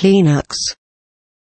Kleenex